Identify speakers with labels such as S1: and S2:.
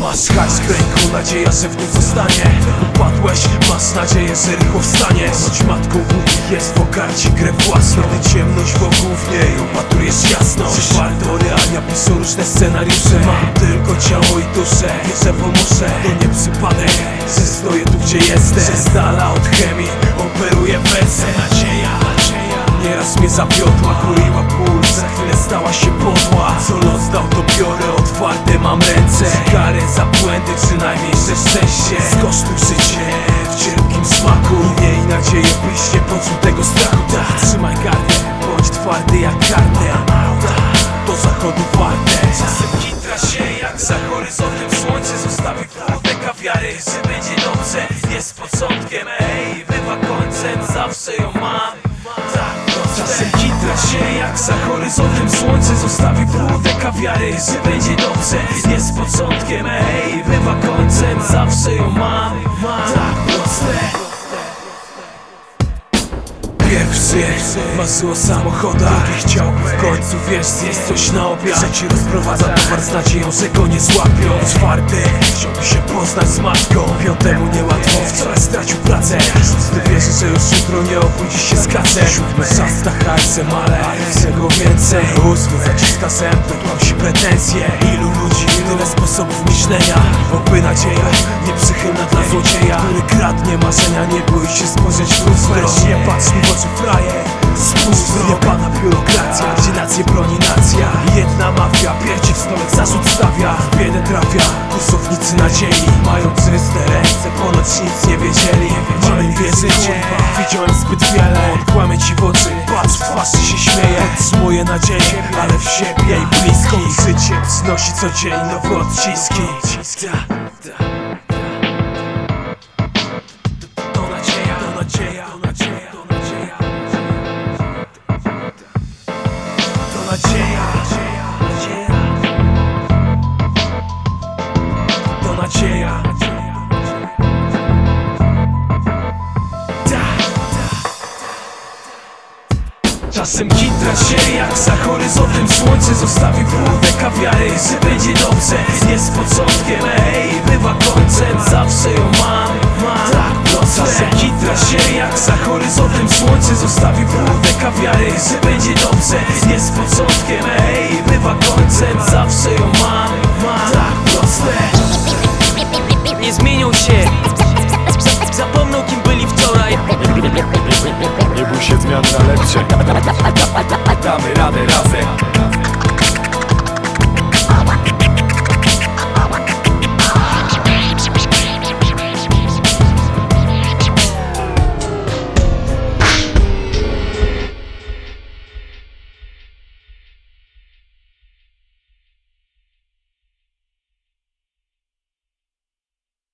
S1: Masz hajs w ręku, nadzieja, że w nim zostanie. Upadłeś, masz nadzieję, że rychło wstaniesz Choć matką głupich jest w ogarci krew własną. Gdy ciemność wokół w niej opatrujesz jasność Warto realia piszą różne scenariusze? Mam tylko ciało i duszę, wierzę pomoże To nie przypadek, że stoję tu gdzie jestem. Że z dala od chemii operuję wersem Nadzieja, nadzieja. Nieraz mnie zawiodła, kuiła ból Za chwilę stała się podła. Co los dał to biorę, otwarte mam ręce za błędy, przynajmniej że szczęście. Skosztuj życie w cierpkim smaku. I miej nadzieję, byś nie poczuł tego strachu. Tak, trzymaj gardę, bądź twardy jak kartę Do zachodu warte. Czasem kitra się jak za horyzontem. Słońce zostawi półdeka wiary Że będzie dobrze, jest początkiem Ej, bywa końcem, zawsze ją się jak za horyzontem. Słońce zostawi półdeka wiary Że będzie dobrze, jest początkiem Ej, bywa końcem, zawsze ją mam Tak proste. Pierwszy marzył o samochodach Drugi chciał w końcu wiesz jest coś na obiad. Trzeci rozprowadza towar z nadzieją, że go nie złapią. Czwarty chciałby się poznać z matką. Piątemu niełatwo, wczoraj stracił pracę. Szósty wierzy, że już jutro nie obudzi się Siódmy szasta hajsem, ale czego więcej? Ósmy zaciska zęby, tłamsi pretensje. Ilu ludzi, tyle sposobów myślenia. Oby nadzieja nieprzychylna dla złodzieja. Który kradnie marzenia, nie boi się spojrzeć w lustro Nie patrz mi w oczy fraje. Spójrz nie pana biurokracja Gdzie nację broni nacja. Jedna mafia, pierci w stolek zarzut stawia. W biedę trafia, nadziei Mają czyste ręce, ponoć nic nie wiedzieli. Mam im wierzyć, widziałem zbyt wiele kłamie ci w oczy, patrz w twarz się śmieje. Podtrzymuje nadzieję, ale w siebie i blisko życie przynosi co dzień nowe odciski Czasem kitra się jak za horyzontem. Słońce zostawi półdeka wiary Że będzie dobrze, jest początkiem Ej, bywa końcem, zawsze ją mam Tak proste. Czasem kitra się jak za horyzontem. Słońce zostawi półdeka wiary Że będzie dobrze, jest początkiem Ej, bywa końcem, zawsze ją mam. Tak proste.
S2: Nie zmienią się. Zapomną kim byli wczoraj.
S3: Nie bój się zmian na lepsze